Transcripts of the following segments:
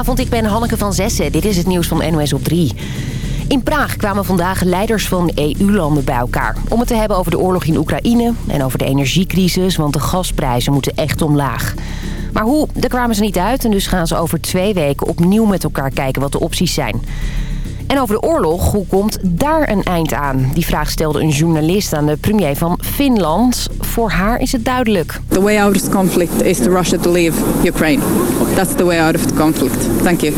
Goedenavond, ik ben Hanneke van Zessen. Dit is het nieuws van NOS op 3. In Praag kwamen vandaag leiders van EU-landen bij elkaar... om het te hebben over de oorlog in Oekraïne en over de energiecrisis... want de gasprijzen moeten echt omlaag. Maar hoe, daar kwamen ze niet uit en dus gaan ze over twee weken opnieuw met elkaar kijken wat de opties zijn. En over de oorlog, hoe komt daar een eind aan? Die vraag stelde een journalist aan de premier van Finland. Voor haar is het duidelijk. The way out of the conflict is to Russia to leave Ukraine. That's the way out of the conflict. Thank you.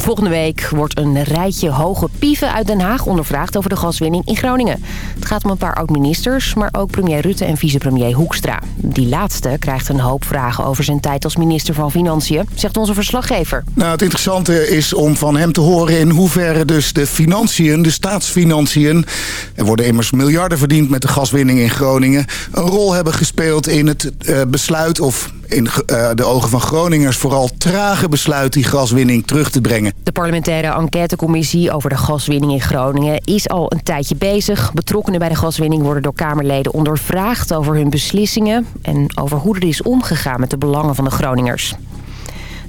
Volgende week wordt een rijtje hoge pieven uit Den Haag ondervraagd over de gaswinning in Groningen. Het gaat om een paar oud-ministers, maar ook premier Rutte en vicepremier Hoekstra. Die laatste krijgt een hoop vragen over zijn tijd als minister van Financiën, zegt onze verslaggever. Nou, het interessante is om van hem te horen in hoeverre dus de financiën, de staatsfinanciën... er worden immers miljarden verdiend met de gaswinning in Groningen... een rol hebben gespeeld in het uh, besluit of in uh, de ogen van Groningers vooral trage besluit die gaswinning terug te brengen. De parlementaire enquêtecommissie over de gaswinning in Groningen is al een tijdje bezig. Betrokkenen bij de gaswinning worden door Kamerleden ondervraagd over hun beslissingen... en over hoe er is omgegaan met de belangen van de Groningers.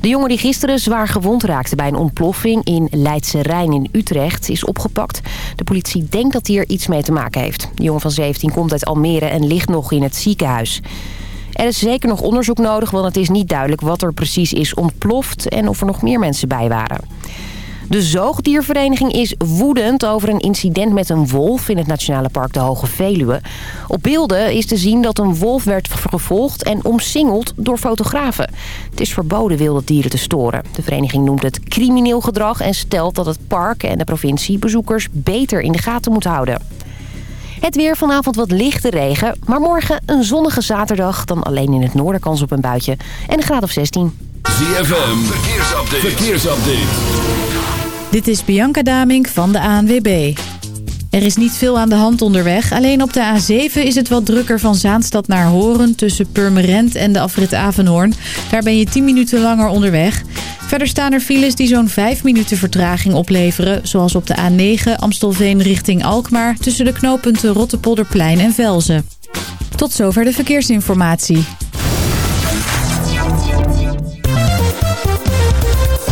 De jongen die gisteren zwaar gewond raakte bij een ontploffing in Leidse Rijn in Utrecht is opgepakt. De politie denkt dat hij er iets mee te maken heeft. De jongen van 17 komt uit Almere en ligt nog in het ziekenhuis. Er is zeker nog onderzoek nodig, want het is niet duidelijk wat er precies is ontploft en of er nog meer mensen bij waren. De zoogdiervereniging is woedend over een incident met een wolf in het Nationale Park de Hoge Veluwe. Op beelden is te zien dat een wolf werd gevolgd en omsingeld door fotografen. Het is verboden wilde dieren te storen. De vereniging noemt het crimineel gedrag en stelt dat het park en de provincie bezoekers beter in de gaten moet houden. Het weer vanavond wat lichte regen, maar morgen een zonnige zaterdag. Dan alleen in het noorden kans op een buitje en een graad of 16. ZFM, verkeersupdate. verkeersupdate. Dit is Bianca Damink van de ANWB. Er is niet veel aan de hand onderweg. Alleen op de A7 is het wat drukker van Zaanstad naar Horen... tussen Purmerend en de afrit Avenhoorn. Daar ben je 10 minuten langer onderweg. Verder staan er files die zo'n 5 minuten vertraging opleveren... zoals op de A9 Amstelveen richting Alkmaar... tussen de knooppunten Rottepolderplein en Velzen. Tot zover de verkeersinformatie.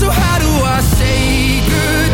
So how do I say goodbye?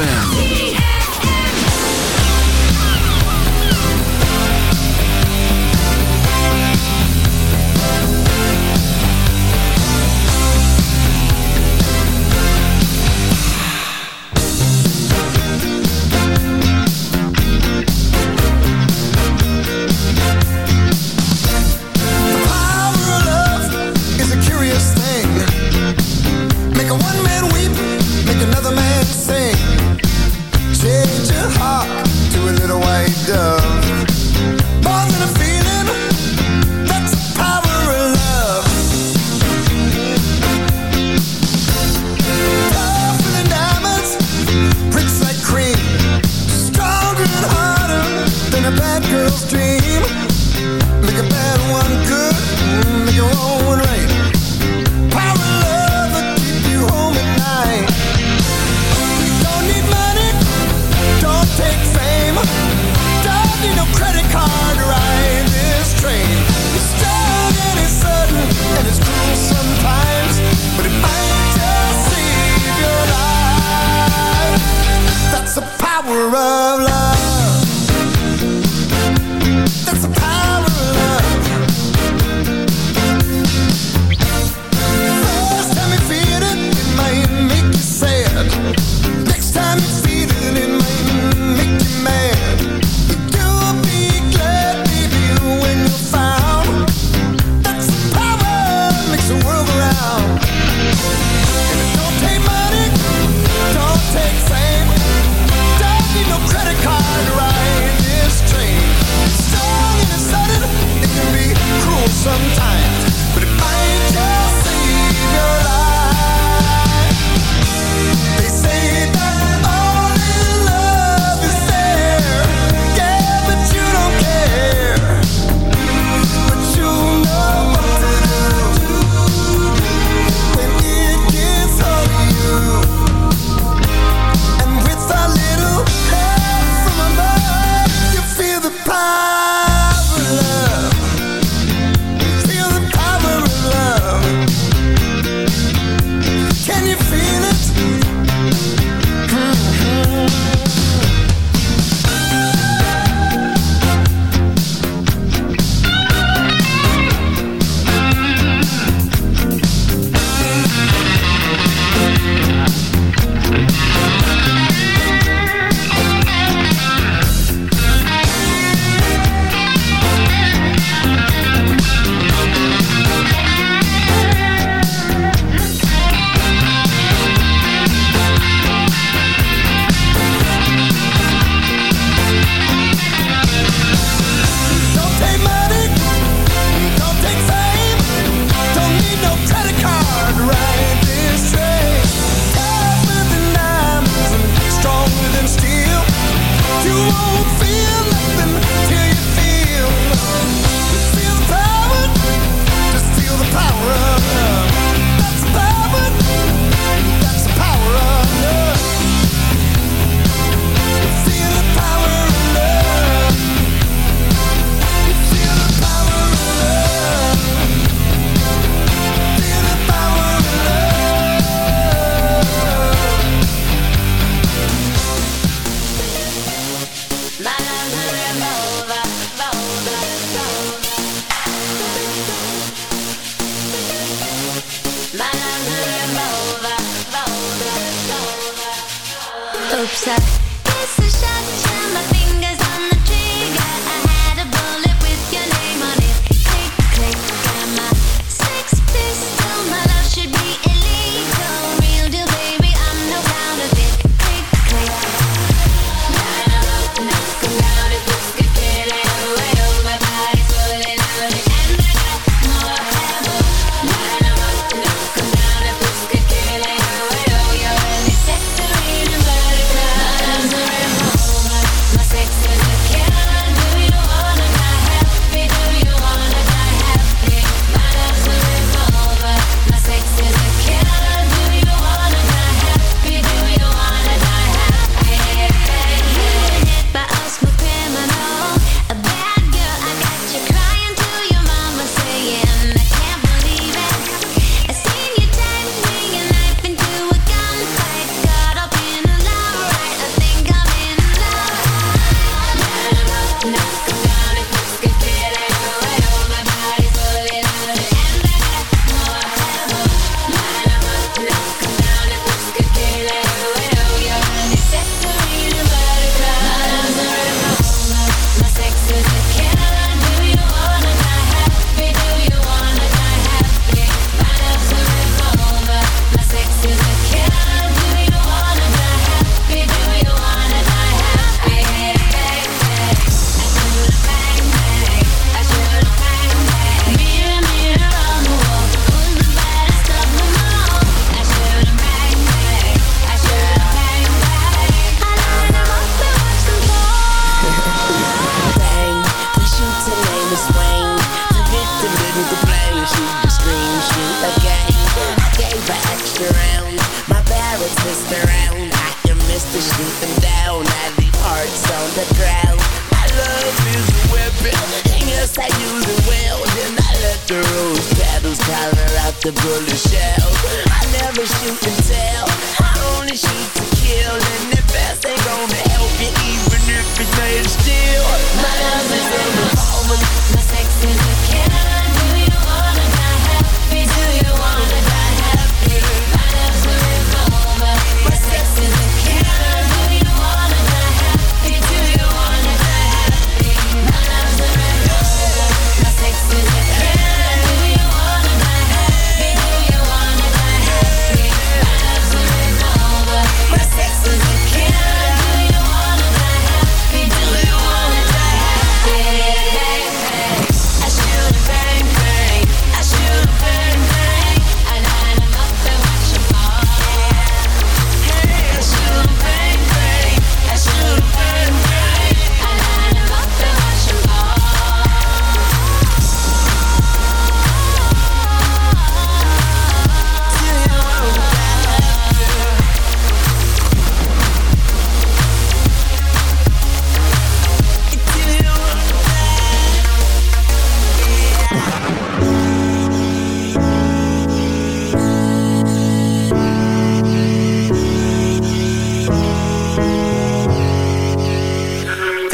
ZFM.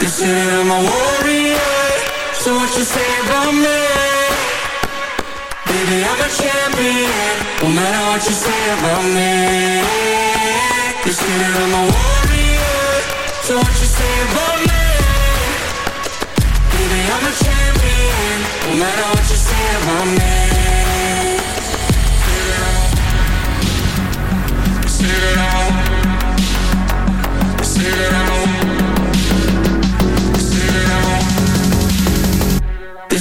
They say that I'm a warrior, so what you say about me? Baby, I'm a champion, no matter what you say about me. They say that I'm a warrior, so what you say about me? Baby, I'm a champion, no matter what you say about me. Say that I'm Say that I'm